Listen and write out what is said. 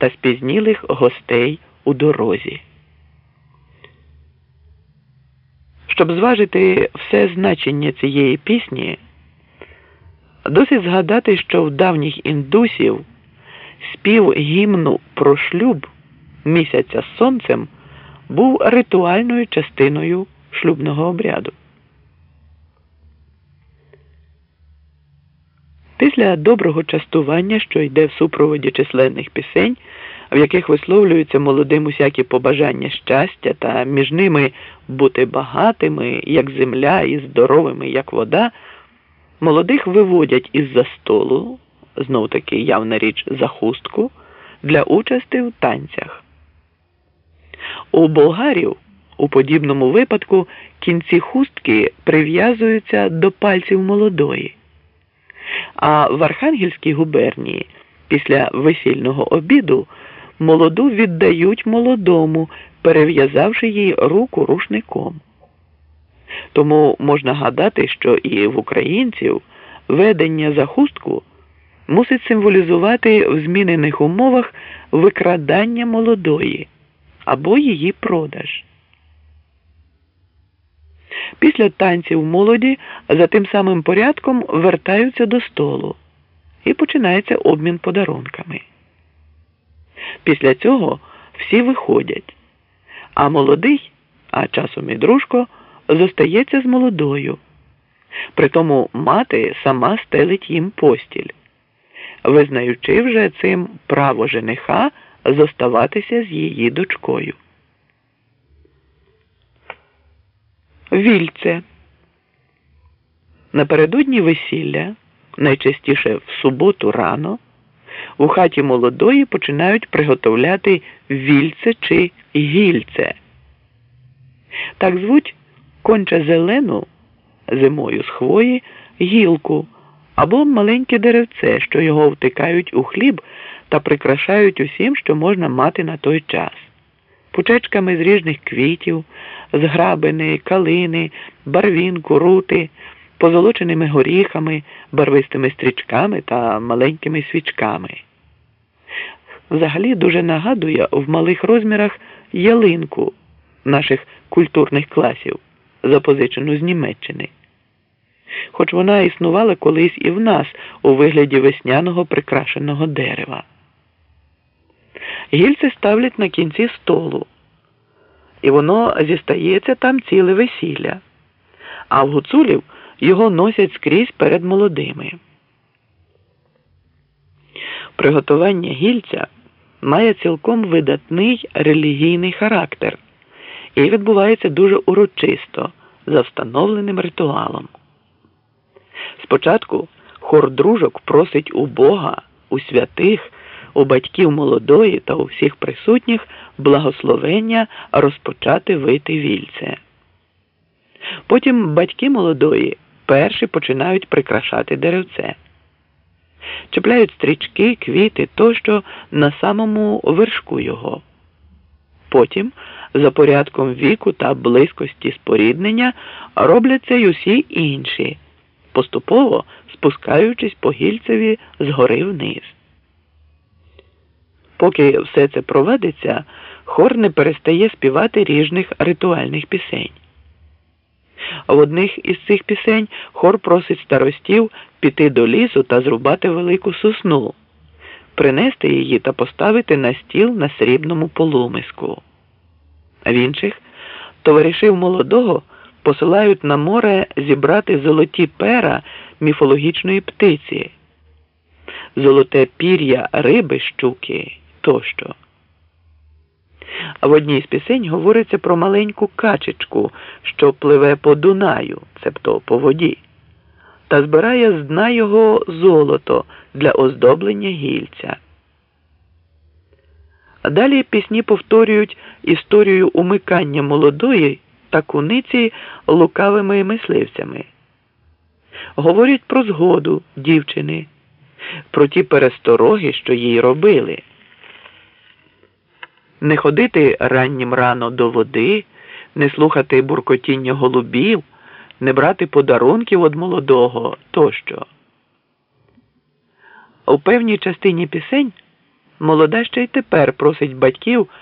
та спізнілих гостей у дорозі. Щоб зважити все значення цієї пісні, досить згадати, що в давніх індусів спів гімну про шлюб місяця з сонцем був ритуальною частиною шлюбного обряду. Після доброго частування, що йде в супроводі численних пісень, в яких висловлюються молодим усякі побажання щастя та між ними бути багатими, як земля, і здоровими, як вода, молодих виводять із за столу, знов таки явна річ за хустку, для участі в танцях. У болгарів у подібному випадку кінці хустки прив'язуються до пальців молодої. А в Архангельській губернії після весільного обіду молоду віддають молодому, перев'язавши їй руку рушником. Тому можна гадати, що і в українців ведення за хустку мусить символізувати в змінених умовах викрадання молодої або її продаж. Після танців молоді за тим самим порядком вертаються до столу і починається обмін подарунками. Після цього всі виходять, а молодий, а часом і дружко, зостається з молодою. Притому мати сама стелить їм постіль, визнаючи вже цим право жениха зоставатися з її дочкою. Вільце. Напередодні весілля, найчастіше в суботу рано, у хаті молодої починають приготовляти вільце чи гільце. Так звуть конче зелену зимою з хвої гілку або маленьке деревце, що його втикають у хліб та прикрашають усім, що можна мати на той час, пучечками з ріжних квітів зграбини, калини, барвінку, рути, позолоченими горіхами, барвистими стрічками та маленькими свічками. Взагалі дуже нагадує в малих розмірах ялинку наших культурних класів, запозичену з Німеччини. Хоч вона існувала колись і в нас у вигляді весняного прикрашеного дерева. Гільці ставлять на кінці столу і воно зістається там ціле весілля, а в гуцулів його носять скрізь перед молодими. Приготування гільця має цілком видатний релігійний характер і відбувається дуже урочисто за встановленим ритуалом. Спочатку хор дружок просить у Бога, у святих у батьків молодої та у всіх присутніх благословення розпочати вити вільце. Потім батьки молодої перші починають прикрашати деревце, чіпляють стрічки, квіти тощо на самому вершку його. Потім, за порядком віку та близькості споріднення, робляться й усі інші, поступово спускаючись по гільцеві згори вниз. Поки все це проводиться, хор не перестає співати ріжних ритуальних пісень. В одних із цих пісень хор просить старостів піти до лісу та зрубати велику сосну, принести її та поставити на стіл на срібному полумиску. В інших товаришів молодого посилають на море зібрати золоті пера міфологічної птиці, золоте пір'я риби щуки тощо. А в одній з пісень говориться про маленьку качечку, що пливе по Дунаю, цебто по воді, та збирає з дна його золото для оздоблення гільця. А далі пісні повторюють історію умикання молодої та куниці лукавими мисливцями. Говорять про згоду дівчини, про ті перестороги, що їй робили не ходити раннім рано до води, не слухати буркотіння голубів, не брати подарунків від молодого тощо. У певній частині пісень Молода ще й тепер просить батьків